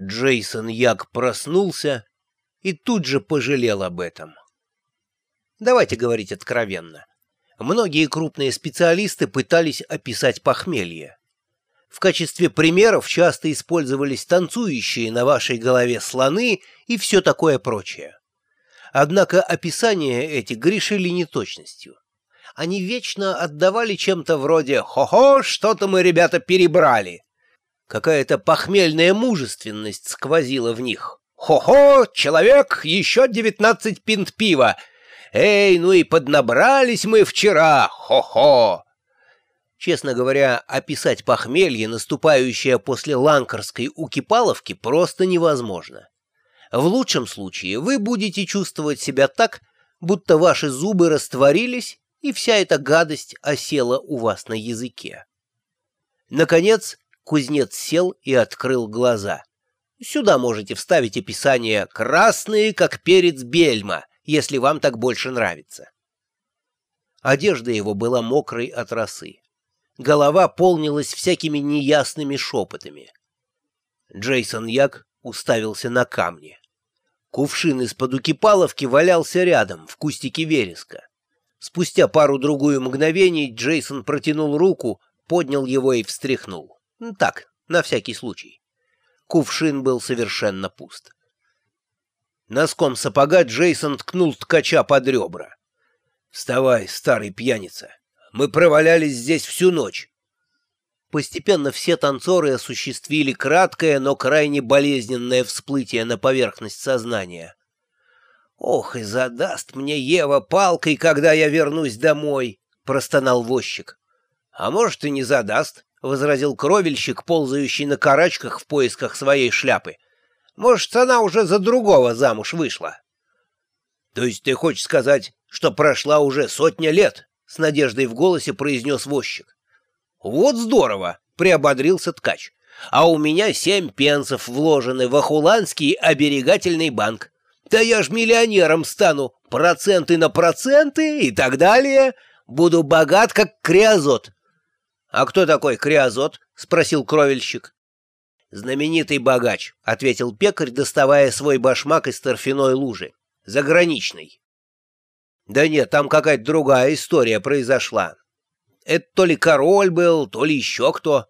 Джейсон Як проснулся и тут же пожалел об этом. Давайте говорить откровенно. Многие крупные специалисты пытались описать похмелье. В качестве примеров часто использовались танцующие на вашей голове слоны и все такое прочее. Однако описания эти грешили неточностью. Они вечно отдавали чем-то вроде «Хо-хо, что-то мы, ребята, перебрали», Какая-то похмельная мужественность сквозила в них. «Хо-хо, человек, еще девятнадцать пинт пива! Эй, ну и поднабрались мы вчера! Хо-хо!» Честно говоря, описать похмелье, наступающее после ланкарской укипаловки, просто невозможно. В лучшем случае вы будете чувствовать себя так, будто ваши зубы растворились, и вся эта гадость осела у вас на языке. Наконец, Кузнец сел и открыл глаза. Сюда можете вставить описание «красные, как перец бельма», если вам так больше нравится. Одежда его была мокрой от росы. Голова полнилась всякими неясными шепотами. Джейсон Як уставился на камни. Кувшин из-под укипаловки валялся рядом, в кустике вереска. Спустя пару-другую мгновений Джейсон протянул руку, поднял его и встряхнул. Так, на всякий случай. Кувшин был совершенно пуст. Носком сапога Джейсон ткнул ткача под ребра. «Вставай, старый пьяница! Мы провалялись здесь всю ночь!» Постепенно все танцоры осуществили краткое, но крайне болезненное всплытие на поверхность сознания. «Ох, и задаст мне Ева палкой, когда я вернусь домой!» — простонал возчик. «А может, и не задаст. — возразил кровельщик, ползающий на карачках в поисках своей шляпы. «Может, она уже за другого замуж вышла?» «То есть ты хочешь сказать, что прошла уже сотня лет?» — с надеждой в голосе произнес возчик. «Вот здорово!» — приободрился ткач. «А у меня семь пенсов вложены в Ахуланский оберегательный банк. Да я ж миллионером стану, проценты на проценты и так далее. Буду богат, как криозот. «А кто такой Криозот?» — спросил кровельщик. «Знаменитый богач», — ответил пекарь, доставая свой башмак из торфяной лужи. «Заграничный». «Да нет, там какая-то другая история произошла. Это то ли король был, то ли еще кто.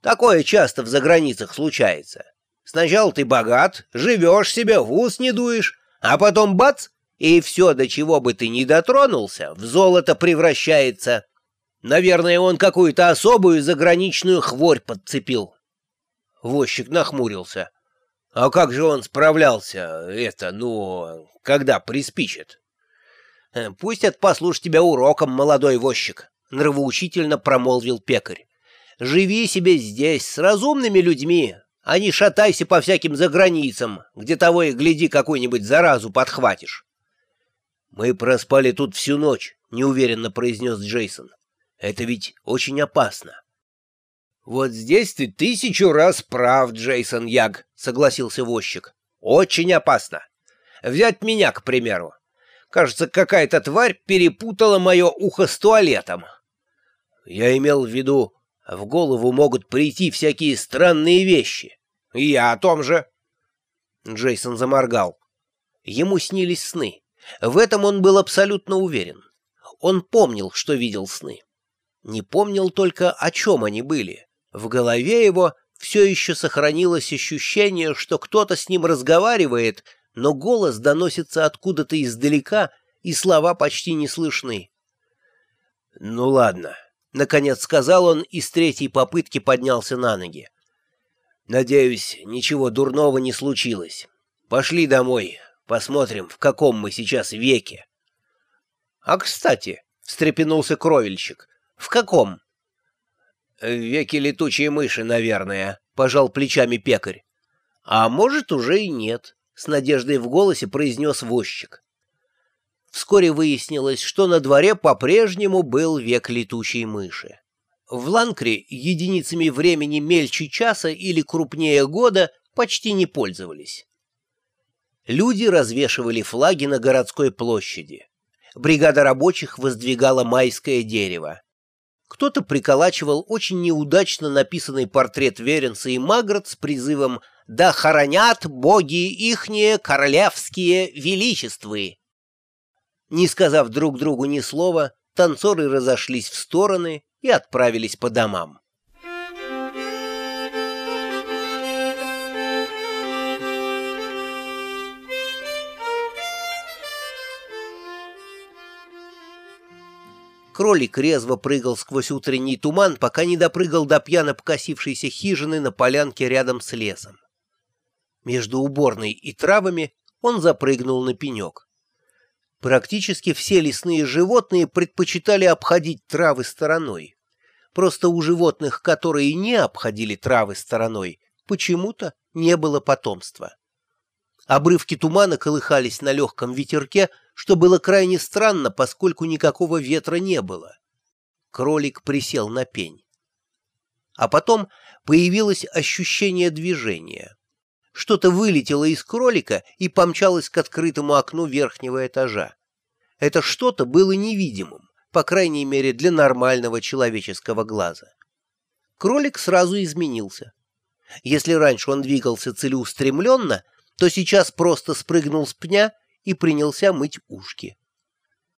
Такое часто в заграницах случается. Сначала ты богат, живешь себе, в ус не дуешь, а потом бац, и все, до чего бы ты ни дотронулся, в золото превращается». Наверное, он какую-то особую заграничную хворь подцепил. Возчик нахмурился. А как же он справлялся, это, ну, когда приспичит? Э, пусть это послушает тебя уроком, молодой возчик, нравоучительно промолвил пекарь. Живи себе здесь, с разумными людьми, а не шатайся по всяким заграницам, где того и гляди какую-нибудь заразу подхватишь. Мы проспали тут всю ночь, неуверенно произнес Джейсон. Это ведь очень опасно. «Вот здесь ты тысячу раз прав, Джейсон Яг», — согласился возчик. «Очень опасно. Взять меня, к примеру. Кажется, какая-то тварь перепутала мое ухо с туалетом». Я имел в виду, в голову могут прийти всякие странные вещи. И я о том же. Джейсон заморгал. Ему снились сны. В этом он был абсолютно уверен. Он помнил, что видел сны. Не помнил только, о чем они были. В голове его все еще сохранилось ощущение, что кто-то с ним разговаривает, но голос доносится откуда-то издалека, и слова почти не слышны. «Ну ладно», — наконец сказал он и с третьей попытки поднялся на ноги. «Надеюсь, ничего дурного не случилось. Пошли домой, посмотрим, в каком мы сейчас веке». «А кстати», — встрепенулся кровельщик, «В каком?» «В веке летучей мыши, наверное», — пожал плечами пекарь. «А может, уже и нет», — с надеждой в голосе произнес возчик. Вскоре выяснилось, что на дворе по-прежнему был век летучей мыши. В Ланкре единицами времени мельче часа или крупнее года почти не пользовались. Люди развешивали флаги на городской площади. Бригада рабочих воздвигала майское дерево. Кто-то приколачивал очень неудачно написанный портрет Веренца и Магрот с призывом «Да хоронят боги ихние королевские величествы!» Не сказав друг другу ни слова, танцоры разошлись в стороны и отправились по домам. Кролик резво прыгал сквозь утренний туман, пока не допрыгал до пьяно покосившейся хижины на полянке рядом с лесом. Между уборной и травами он запрыгнул на пенек. Практически все лесные животные предпочитали обходить травы стороной. Просто у животных, которые не обходили травы стороной, почему-то не было потомства. Обрывки тумана колыхались на легком ветерке, что было крайне странно, поскольку никакого ветра не было. Кролик присел на пень. А потом появилось ощущение движения. Что-то вылетело из кролика и помчалось к открытому окну верхнего этажа. Это что-то было невидимым, по крайней мере для нормального человеческого глаза. Кролик сразу изменился. Если раньше он двигался целеустремленно, то сейчас просто спрыгнул с пня и принялся мыть ушки.